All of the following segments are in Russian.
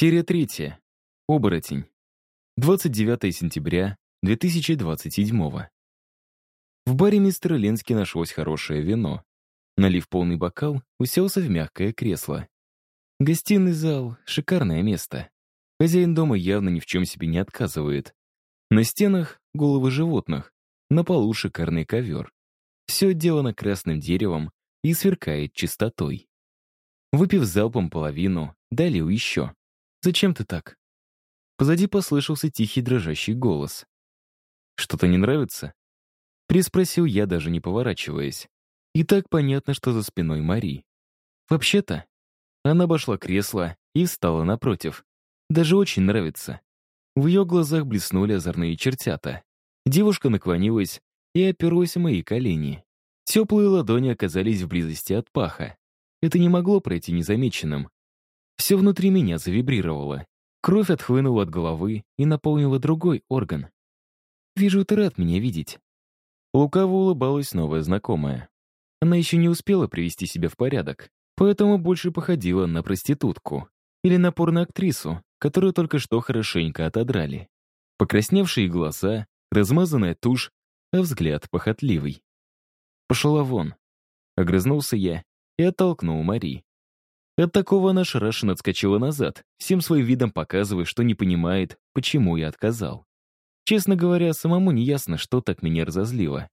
Серия третья. Оборотень. 29 сентября 2027 В баре мистера Ленски нашлось хорошее вино. Налив полный бокал, уселся в мягкое кресло. Гостиный зал — шикарное место. Хозяин дома явно ни в чем себе не отказывает. На стенах — головы животных, на полу шикарный ковер. Все отделано красным деревом и сверкает чистотой. Выпив залпом половину, долил еще. «Зачем ты так?» Позади послышался тихий дрожащий голос. «Что-то не нравится?» Приспросил я, даже не поворачиваясь. И так понятно, что за спиной Мари. Вообще-то, она обошла кресло и встала напротив. Даже очень нравится. В ее глазах блеснули озорные чертята. Девушка наклонилась и оперлась в мои колени. Теплые ладони оказались в близости от паха. Это не могло пройти незамеченным. Все внутри меня завибрировало. Кровь отхлынула от головы и наполнила другой орган. «Вижу, ты рад меня видеть». Лукаво улыбалась новая знакомая. Она еще не успела привести себя в порядок, поэтому больше походила на проститутку или на порноактрису, которую только что хорошенько отодрали. Покрасневшие глаза, размазанная тушь, а взгляд похотливый. «Пошла вон», — огрызнулся я и оттолкнул Мари. От такого она шарашенно отскочила назад, всем своим видом показывая, что не понимает, почему я отказал. Честно говоря, самому не ясно, что так меня разозлило.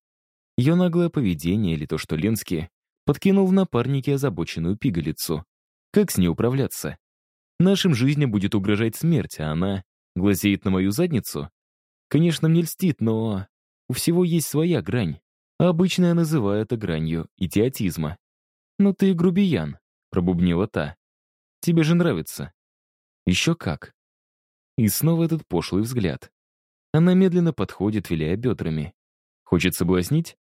Ее наглое поведение или то, что Ленский подкинул в напарнике озабоченную пигалицу. Как с ней управляться? Нашим жизням будет угрожать смерть, а она глазеет на мою задницу? Конечно, мне льстит, но у всего есть своя грань. Обычно я называю это гранью идиотизма. «Ну ты грубиян», — пробубнила та. «Тебе же нравится». «Еще как». И снова этот пошлый взгляд. Она медленно подходит, виляя бедрами. Хочет соблазнить?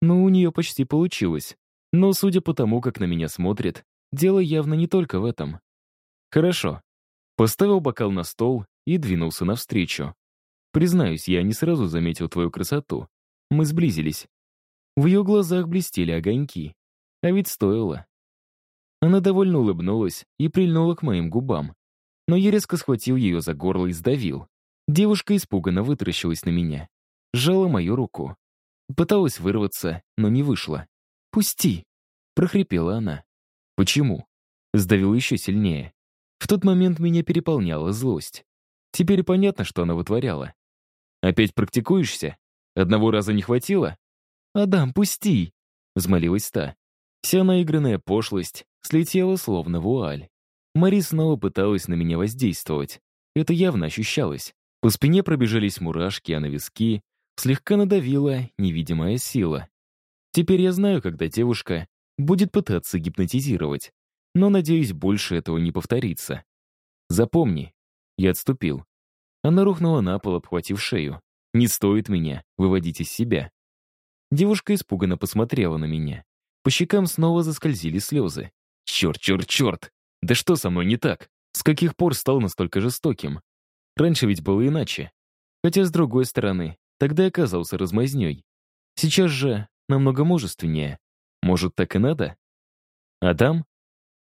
Ну, у нее почти получилось. Но, судя по тому, как на меня смотрит, дело явно не только в этом. Хорошо. Поставил бокал на стол и двинулся навстречу. Признаюсь, я не сразу заметил твою красоту. Мы сблизились. В ее глазах блестели огоньки. А ведь стоило. Она довольно улыбнулась и прильнула к моим губам. Но я резко схватил ее за горло и сдавил. Девушка испуганно вытаращилась на меня. Сжала мою руку. Пыталась вырваться, но не вышло. «Пусти!» — прохрипела она. «Почему?» — сдавил еще сильнее. В тот момент меня переполняла злость. Теперь понятно, что она вытворяла. «Опять практикуешься? Одного раза не хватило?» «Адам, пусти!» — взмолилась та. Вся наигранная пошлость слетела словно вуаль. Мари снова пыталась на меня воздействовать. Это явно ощущалось. По спине пробежались мурашки, а на виски слегка надавила невидимая сила. Теперь я знаю, когда девушка будет пытаться гипнотизировать. Но, надеюсь, больше этого не повторится. Запомни. Я отступил. Она рухнула на пол, обхватив шею. Не стоит меня выводить из себя. Девушка испуганно посмотрела на меня. По щекам снова заскользили слезы. Черт, черт, черт! Да что со мной не так? С каких пор стал настолько жестоким? Раньше ведь было иначе. Хотя, с другой стороны, тогда я оказался размазнёй. Сейчас же намного мужественнее. Может, так и надо? Адам?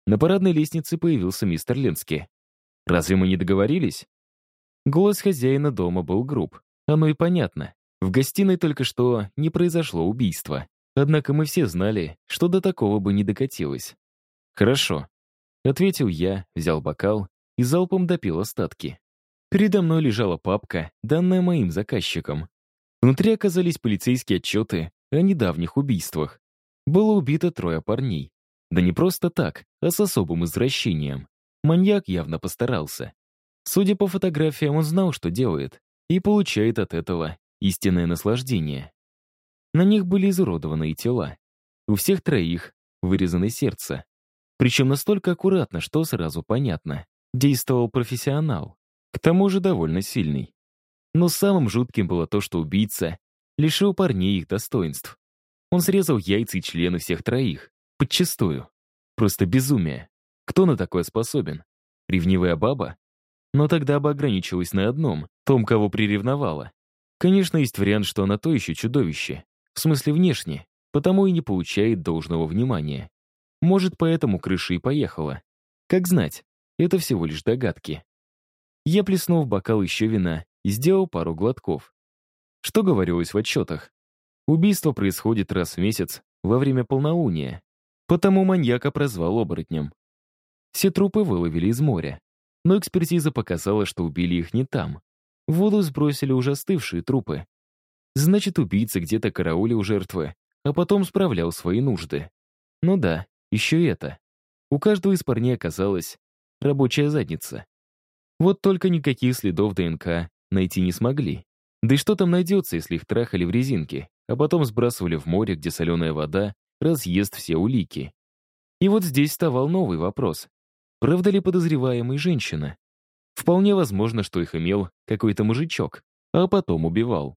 На парадной лестнице появился мистер Ленский. Разве мы не договорились? Голос хозяина дома был груб. Оно и понятно. В гостиной только что не произошло убийство. Однако мы все знали, что до такого бы не докатилось. «Хорошо», — ответил я, взял бокал и залпом допил остатки. Передо мной лежала папка, данная моим заказчикам. Внутри оказались полицейские отчеты о недавних убийствах. Было убито трое парней. Да не просто так, а с особым извращением. Маньяк явно постарался. Судя по фотографиям, он знал, что делает, и получает от этого истинное наслаждение. На них были изуродованные тела. У всех троих вырезано сердце. Причем настолько аккуратно, что сразу понятно. Действовал профессионал. К тому же довольно сильный. Но самым жутким было то, что убийца лишил парней их достоинств. Он срезал яйца и члены всех троих. Подчистую. Просто безумие. Кто на такое способен? Ревнивая баба? Но тогда бы ограничилась на одном, том, кого приревновала. Конечно, есть вариант, что она то еще чудовище. В смысле внешне, потому и не получает должного внимания. Может, поэтому крыша и поехала. Как знать, это всего лишь догадки. Я плеснул в бокал еще вина и сделал пару глотков. Что говорилось в отчетах? Убийство происходит раз в месяц во время полнолуния, потому маньяка прозвал оборотнем. Все трупы выловили из моря, но экспертиза показала, что убили их не там. В воду сбросили уже остывшие трупы. Значит, убийца где-то караулил жертвы, а потом справлял свои нужды. Ну да, еще это. У каждого из парней оказалась рабочая задница. Вот только никаких следов ДНК найти не смогли. Да и что там найдется, если их трахали в резинке, а потом сбрасывали в море, где соленая вода разъест все улики? И вот здесь вставал новый вопрос. Правда ли подозреваемый женщина? Вполне возможно, что их имел какой-то мужичок, а потом убивал.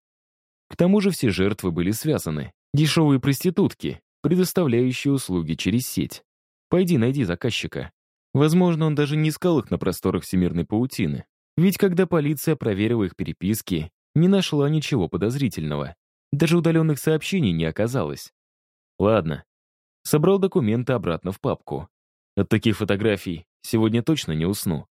К тому же все жертвы были связаны. Дешевые проститутки, предоставляющие услуги через сеть. Пойди найди заказчика. Возможно, он даже не искал их на просторах всемирной паутины. Ведь когда полиция проверила их переписки, не нашла ничего подозрительного. Даже удаленных сообщений не оказалось. Ладно. Собрал документы обратно в папку. От таких фотографий сегодня точно не усну.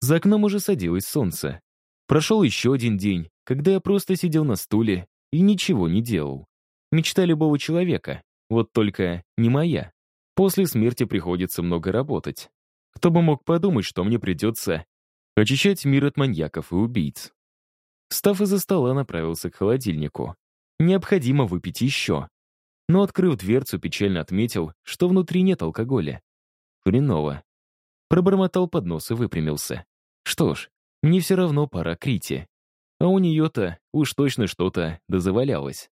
За окном уже садилось солнце. Прошел еще один день, когда я просто сидел на стуле и ничего не делал. Мечта любого человека, вот только не моя. После смерти приходится много работать. Кто бы мог подумать, что мне придется очищать мир от маньяков и убийц. Встав из-за стола, направился к холодильнику. Необходимо выпить еще. Но, открыв дверцу, печально отметил, что внутри нет алкоголя. Хреново. Пробормотал под нос и выпрямился. Что ж, мне все равно пора к Рите. А у нее-то уж точно что-то дозавалялось.